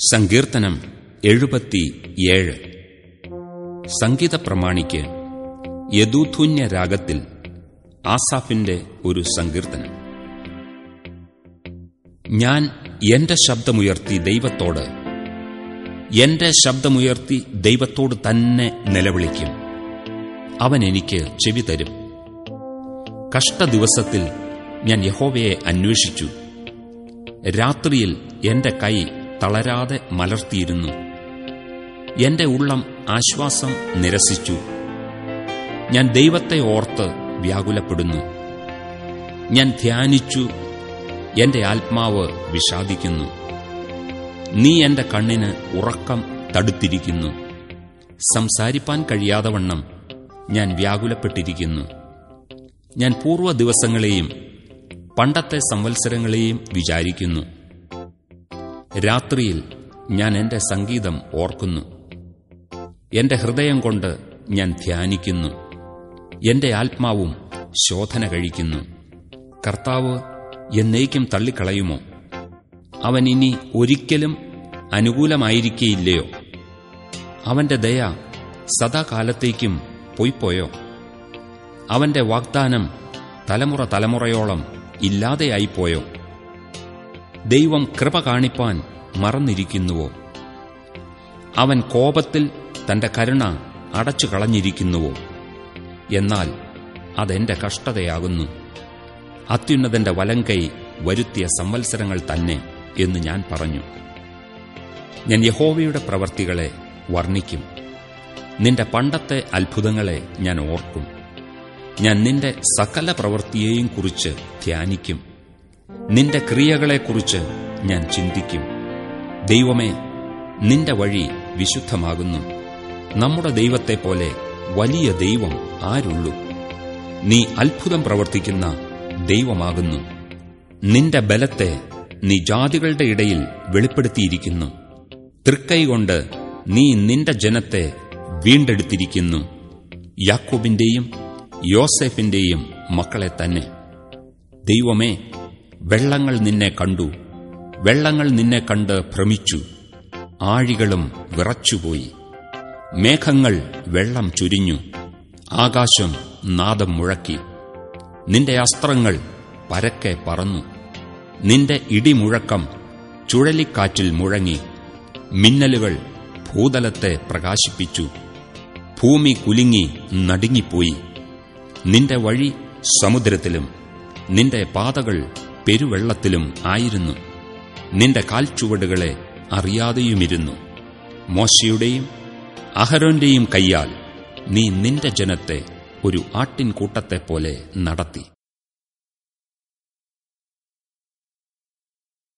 സങ്കീർത്തനം എഴുപത്തിയേഴ്. സംഗീത പ്രമാണിക്ക് യദൂധുന്യ രാഗത്തിൽ ആസാഫിന്റെ ഒരു സങ്കീർത്തനം. ഞാൻ എന്റെ ശബ്ദമുയർത്തി ദൈവത്തോട് എന്റെ ശബ്ദമുയർത്തി ദൈവത്തോട് തന്നെ നിലവിളിക്കും. അവൻ എനിക്ക് ചെവി തരും. കഷ്ടദിവസത്തിൽ ഞാൻ യഹോവയെ അന്വേഷിച്ചു. രാത്രിയിൽ എന്റെ കൈ തളരാതെ മലർത്തിയിരുന്നു. എന്റെ ഉള്ളം ആശ്വാസം നിരസിച്ചു. ഞാൻ ദൈവത്തെ ഓർത്ത് വ്യാകുലപ്പെടുന്നു. ഞാൻ ധ്യാനിച്ചു. എന്റെ ആത്മാവ് വിഷാദിക്കുന്നു. നീ എന്റെ കണ്ണിന് ഉറക്കം തടുത്തിരിക്കുന്നു. സംസാരിപ്പാൻ കഴിയാതെ വണ്ണം ഞാൻ വ്യാകുലപ്പെട്ടിരിക്കുന്നു. ഞാൻ പൂർവ ദിവസങ്ങളെയും പണ്ടത്തെ സംവത്സരങ്ങളെയും വിചാരിക്കുന്നു. രാത്രിയിൽ ഞാൻ എന്റെ സംഗീതം ഓർക്കുന്നു. എന്റെ ഹൃദയം കൊണ്ട് ഞാൻ ധ്യാനിക്കുന്നു. എന്റെ ആത്മാവും ശോധന കഴിക്കുന്നു. കർത്താവ് എന്നേക്കും തള്ളിക്കളയുമോ? അവൻ ഇനി ഒരിക്കലും അനുകൂലമായിരിക്കേയില്ലയോ? അവന്റെ ദയ സദാകാലത്തേക്കും പൊയ്പോയോ അവന്റെ വാഗ്ദാനം തലമുറ തലമുറയോളം ഇല്ലാതെയായിപ്പോയോ? ദൈവം കൃപ കാണിപ്പാൻ മറന്നിരിക്കുന്നുവോ? അവൻ കോപത്തിൽ തന്റെ കരുണ അടച്ചു കളഞ്ഞിരിക്കുന്നുവോ? എന്നാൽ അതെന്റെ കഷ്ടതയാകുന്നു. അത്യുന്നതന്റെ വലങ്കൈ വരുത്തിയ സംവത്സരങ്ങൾ തന്നെ എന്ന് ഞാൻ പറഞ്ഞു. ഞാൻ യഹോവയുടെ പ്രവർത്തികളെ വർണിക്കും. നിന്റെ പണ്ടത്തെ അത്ഭുതങ്ങളെ ഞാൻ ഓർക്കും. ഞാൻ നിന്റെ സകല പ്രവൃത്തിയെയും കുറിച്ച് ധ്യാനിക്കും. നിന്റെ ക്രിയകളെക്കുറിച്ച് ഞാൻ ചിന്തിക്കും. ദൈവമേ നിന്റെ വഴി വിശുദ്ധമാകുന്നു. നമ്മുടെ ദൈവത്തെ പോലെ വലിയ ദൈവം ആരുള്ളൂ? നീ അത്ഭുതം പ്രവർത്തിക്കുന്ന ദൈവമാകുന്നു. നിന്റെ ബലത്തെ നീ ജാതികളുടെ ഇടയിൽ വെളിപ്പെടുത്തിയിരിക്കുന്നു. തൃക്കൈകൊണ്ട് നീ നിന്റെ ജനത്തെ വീണ്ടെടുത്തിരിക്കുന്നു. യാക്കോബിന്റെയും യോസെഫിന്റെയും മക്കളെ തന്നെ. ദൈവമേ വെള്ളങ്ങൾ നിന്നെ കണ്ടു. വെള്ളങ്ങൾ നിന്നെ കണ്ട് ഭ്രമിച്ചു. ആഴികളും വിറച്ചുപോയി. മേഘങ്ങൾ വെള്ളം ചുരിഞ്ഞു. ആകാശം നാദം മുഴക്കി. നിന്റെ അസ്ത്രങ്ങൾ പരക്കെ പറന്നു. നിന്റെ ഇടിമുഴക്കം ചുഴലിക്കാറ്റിൽ മുഴങ്ങി. മിന്നലുകൾ ഭൂതലത്തെ പ്രകാശിപ്പിച്ചു. ഭൂമി കുലുങ്ങി നടുങ്ങിപ്പോയി. നിന്റെ വഴി സമുദ്രത്തിലും നിന്റെ പാതകൾ പെരുവെള്ളത്തിലും ആയിരുന്നു. നിന്റെ കാൽച്ചുവടുകളെ അറിയാതെയുമിരുന്നു. മോശയുടെയും അഹരോന്റെയും കൈയാൽ നീ നിന്റെ ജനത്തെ ഒരു ആട്ടിൻകൂട്ടത്തെപ്പോലെ നടത്തി.